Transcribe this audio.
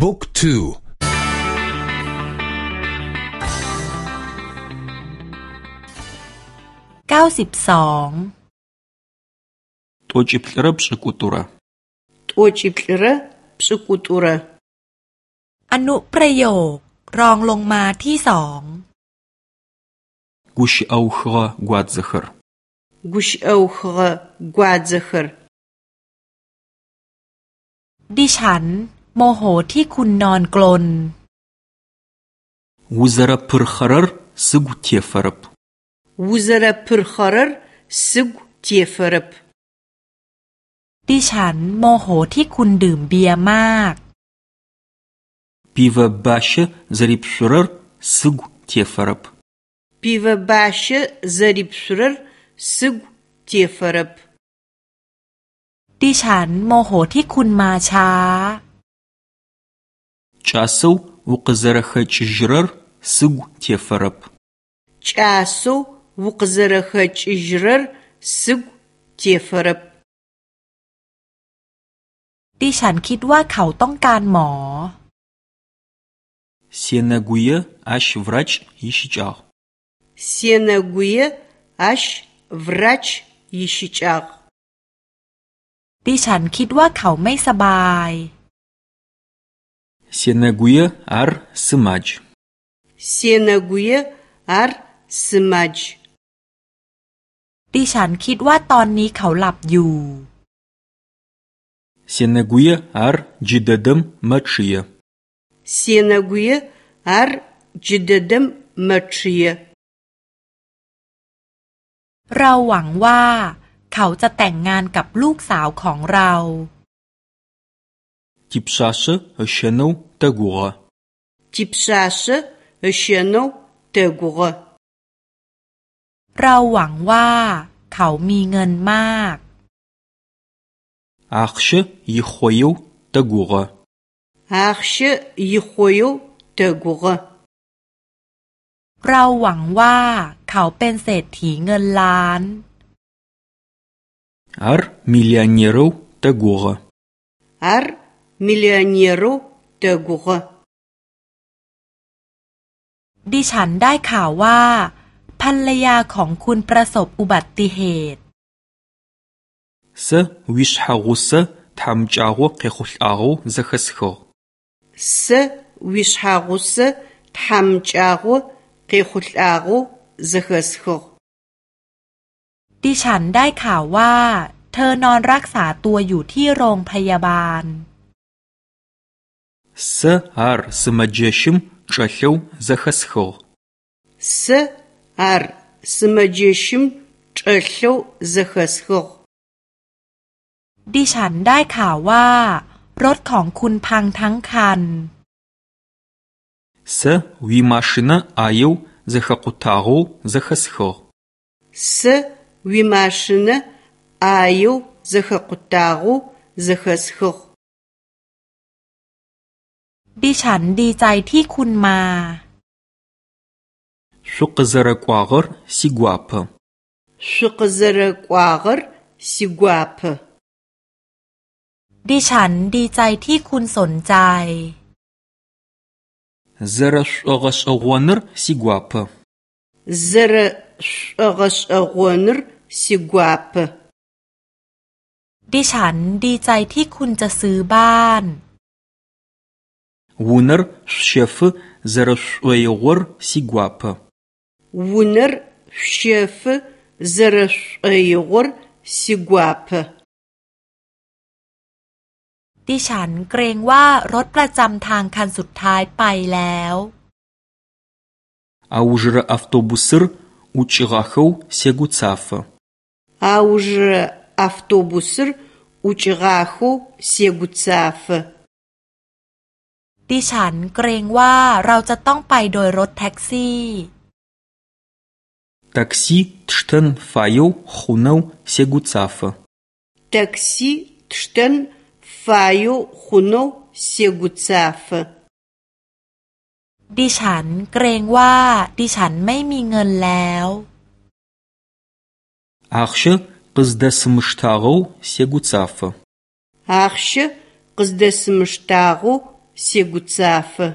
บุ๊กทูเก้าสิบสองตัวจิบลระปสกุตุระตัวจิบลระปสกุตุระอนุประโยครองลงมาที่สอง กุชเอาขกวาดซอร์กุชเอาขกวาดซอร์ดิฉันโมโหที่คุณนอนกลนวูซาร์พิรขคาร์สกุเทียฟารับวูซาร์พิรขคาร์สกุเทียฟารับดิฉันโมโหที่คุณดื่มเบียร์มาก พีวาบาเช ซาริปชุร์สกุเทียฟารับพีวาบาเช ซาริปชุร์สกุเทียฟารับดิฉันโมโหที่คุณมาช้า кӏасэу укъызэрэхэкӏыжьырэр сыгу тефэрэп. Кӏасэу укъызэрэхэкӏыжьырэр сыгу тефэрэп. ดิฉันคิดว่าเขาต้องการหมอ Сенэгуе ащ врач ищыкӏагъ. Сенэгуе ащ врач ищыкӏагъ. ดิฉันคิดว่าเขาไม่สบาย Сенэгуе ар сымадж. Сенэгуе ар сымадж. ดิฉันคิดว่าตอนนี้เขาหลับอยู่ Сенэгуе ар джидэдэм мэчъые. Сенэгуе ар джидэдэм мэчъые. เราหวังว่าเขาจะแต่งงานกับลูกสาวของเรา Типшъашъэ ышэнэу тегугъэ. Типшъашъэ ышэнэу тегугъэ. เราหวังว่าเขามีเงินมาก Ахшы ихойу тегугъэ. Ахшы ихойу тегугъэ. เราหวังว่าเขาเป็นเศรษฐีเงินล้าน Ар миллионеру тегугъэ. Ар миллионеру д э г у г ดิฉันได้ข่าวว่าภรรยาของคุณประสบอุบัติเหตุซวิชฮารุซทำจาวกเคขุลอาวุจะขสโคซวิชฮารุซทำจาวกเคขุลอาวุจะขสโคดิฉันได้ข่าวว่าเธอนอนรักษาตัวอยู่ที่โรงพยาบาล Сэ ар сымаджэщым чэлъэу з э х э с х ы с ар с м а д ж э щ ы м ч э л ъ у з э х э с х ы ดิฉันได้ข่าวว่ารถของคุณพังทั้งคันเซวีมาชินะอายุจะขกุตารูจะขสขอเซวีมาชินะอายุจะขกุตารูจะขสกอดิฉันดีใจที่คุณมาชุกซรกวากรซิกวาเพชุกซรกวากรซิกวาเพดิฉันดีใจที่คุณสนใจซรชอกชอวนร์ซิกวาเพซรชอกชอวนร์ซิกวาเพดิฉันดีใจที่คุณจะซื้อบ้าน Унэр шъущэфы зэрэшӏоигъор сигуапэ. Унэр шъущэфы зэрэшӏоигъор сигуапэ. ดิฉันเกรงว่ารถประจำทางคันสุดท้ายไปแล้ว Аужрэ автобусыр ӏукӏыгъэхэу сегуцафэ. Аужрэ автобусыр ӏукӏыгъэхэу сегуцафэ. ดิฉันเกรงว่าเราจะต้องไปโดยรถแท็กซี่ Такси тштен ф а е ย х у н э า с е г у ц ซ ф э Такси тштен фаеу хунэу с е г у ц а าฟดิฉันเกรงว่า ดิฉันไม่มีเงินแล้วอาชกิสเดสมชตาโกเซกุซาฟอาชกิสเดสมชตาโก Сегуцафэ.